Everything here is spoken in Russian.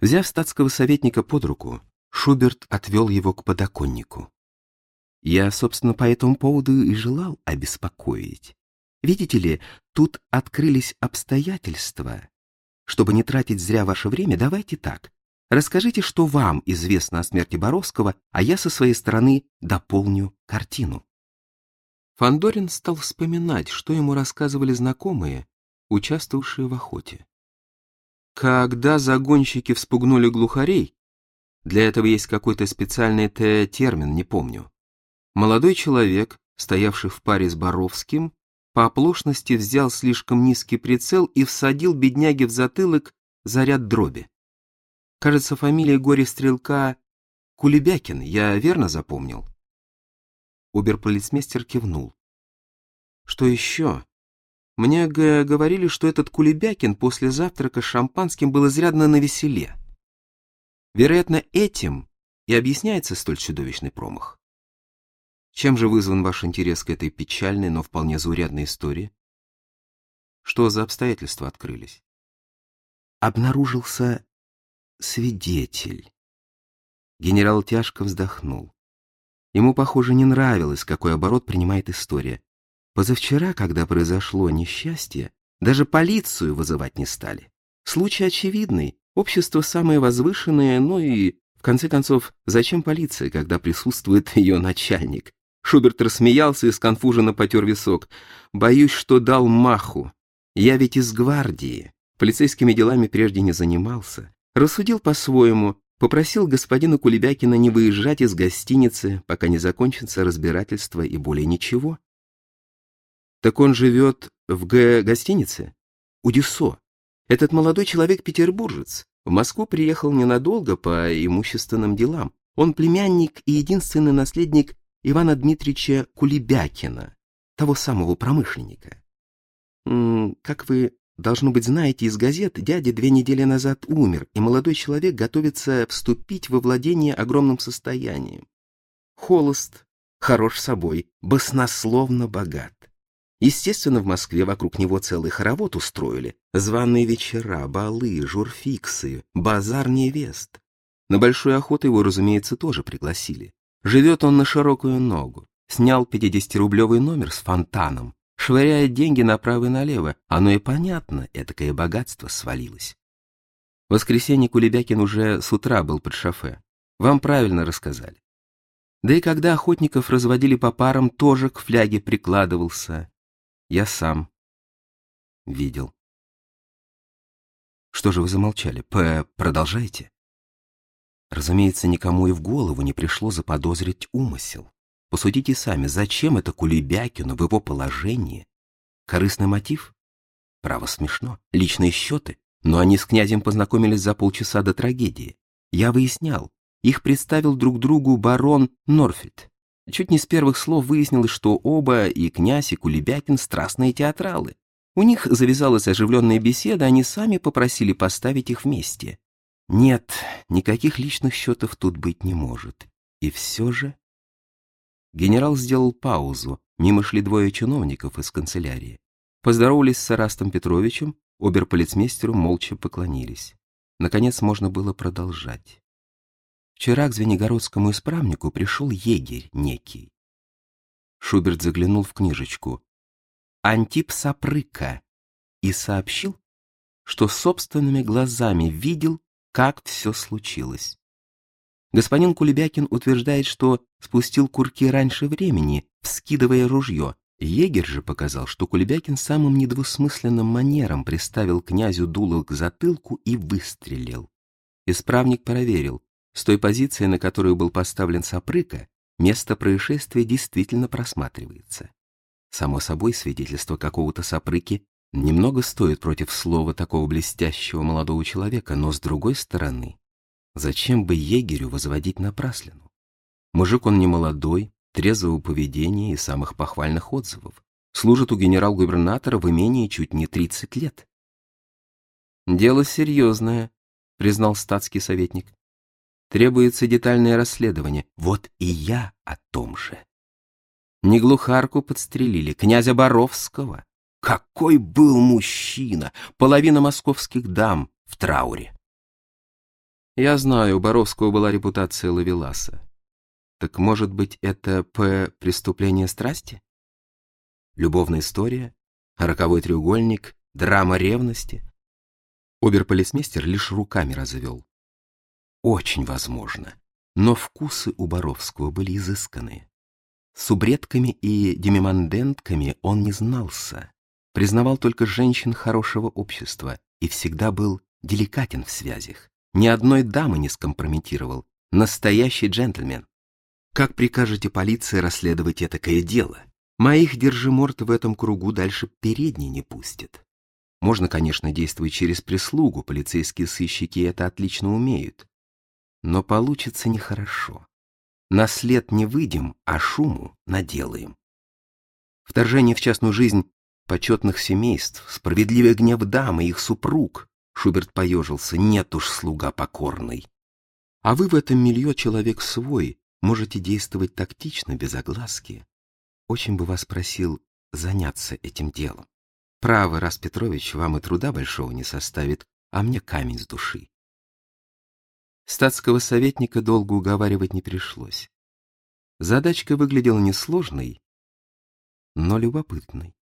Взяв статского советника под руку, Шуберт отвел его к подоконнику. Я, собственно, по этому поводу и желал обеспокоить. Видите ли, тут открылись обстоятельства. Чтобы не тратить зря ваше время, давайте так. Расскажите, что вам известно о смерти Боровского, а я со своей стороны дополню картину. Фандорин стал вспоминать, что ему рассказывали знакомые, участвовавшие в охоте. Когда загонщики вспугнули глухарей, для этого есть какой-то специальный термин, не помню. Молодой человек, стоявший в паре с Боровским, по оплошности взял слишком низкий прицел и всадил бедняге в затылок заряд дроби. Кажется, фамилия горе-стрелка Кулебякин, я верно запомнил? Уберполицмейстер кивнул. Что еще? Мне говорили, что этот Кулебякин после завтрака с шампанским был изрядно навеселе. Вероятно, этим и объясняется столь чудовищный промах. Чем же вызван ваш интерес к этой печальной, но вполне заурядной истории? Что за обстоятельства открылись? Обнаружился свидетель. Генерал тяжко вздохнул. Ему, похоже, не нравилось, какой оборот принимает история. Позавчера, когда произошло несчастье, даже полицию вызывать не стали. Случай очевидный, общество самое возвышенное, ну и, в конце концов, зачем полиция, когда присутствует ее начальник? Шуберт рассмеялся и сконфуженно потер висок. «Боюсь, что дал маху. Я ведь из гвардии. Полицейскими делами прежде не занимался. Рассудил по-своему, попросил господина Кулебякина не выезжать из гостиницы, пока не закончится разбирательство и более ничего. Так он живет в Г гостинице? У Дюссо. Этот молодой человек петербуржец. В Москву приехал ненадолго по имущественным делам. Он племянник и единственный наследник Ивана Дмитриевича Кулебякина, того самого промышленника. Как вы, должно быть, знаете из газет, дядя две недели назад умер, и молодой человек готовится вступить во владение огромным состоянием. Холост, хорош собой, баснословно богат. Естественно, в Москве вокруг него целый хоровод устроили. Званые вечера, балы, журфиксы, базар невест. На большую охоту его, разумеется, тоже пригласили. Живет он на широкую ногу. Снял 50-рублевый номер с фонтаном. Швыряет деньги направо и налево. Оно и понятно, этакое богатство свалилось. В воскресенье Кулебякин уже с утра был под шофе. Вам правильно рассказали. Да и когда охотников разводили по парам, тоже к фляге прикладывался. Я сам видел. Что же вы замолчали? П продолжайте. Разумеется, никому и в голову не пришло заподозрить умысел. Посудите сами, зачем это Кулебякину в его положении? Корыстный мотив? Право смешно. Личные счеты? Но они с князем познакомились за полчаса до трагедии. Я выяснял. Их представил друг другу барон Норфит. Чуть не с первых слов выяснилось, что оба, и князь, и Кулебякин, страстные театралы. У них завязалась оживленная беседа, они сами попросили поставить их вместе. Нет, никаких личных счетов тут быть не может. И все же... Генерал сделал паузу, мимо шли двое чиновников из канцелярии. Поздоровались с Сарастом Петровичем, оберполицмейстеру молча поклонились. Наконец можно было продолжать. Вчера к Звенигородскому исправнику пришел егерь некий. Шуберт заглянул в книжечку. Антип Сапрыка и сообщил, что собственными глазами видел, как все случилось. Господин Кулебякин утверждает, что спустил курки раньше времени, вскидывая ружье. Егерь же показал, что Кулебякин самым недвусмысленным манером приставил князю дуло к затылку и выстрелил. Исправник проверил, с той позиции, на которую был поставлен Сапрыка, место происшествия действительно просматривается. Само собой, свидетельство какого-то Сапрыки немного стоит против слова такого блестящего молодого человека, но с другой стороны, зачем бы егерю возводить напраслину? Мужик он не молодой, трезвого поведения и самых похвальных отзывов. Служит у генерал-губернатора в имении чуть не 30 лет. «Дело серьезное», — признал статский советник. Требуется детальное расследование. Вот и я о том же. Не глухарку подстрелили, князя Боровского. Какой был мужчина! Половина московских дам в трауре. Я знаю, у Боровского была репутация ловеласа. Так может быть, это П. преступление страсти? Любовная история? Роковой треугольник? Драма ревности? Оберполисмейстер лишь руками развел. Очень возможно. Но вкусы у Боровского были изысканные. С убредками и демимандентками он не знался, признавал только женщин хорошего общества и всегда был деликатен в связях. Ни одной дамы не скомпрометировал. Настоящий джентльмен. Как прикажете полиции расследовать этакое дело? Моих держиморт в этом кругу дальше передней не пустят. Можно, конечно, действовать через прислугу, полицейские сыщики это отлично умеют. Но получится нехорошо. На след не выйдем, а шуму наделаем. Вторжение в частную жизнь почетных семейств, справедливый гнев дамы и их супруг. Шуберт поежился, нет уж слуга покорный. А вы в этом милье человек свой, можете действовать тактично, без огласки. Очень бы вас просил заняться этим делом. Право, раз Петрович, вам и труда большого не составит, а мне камень с души. Статского советника долго уговаривать не пришлось. Задачка выглядела несложной, но любопытной.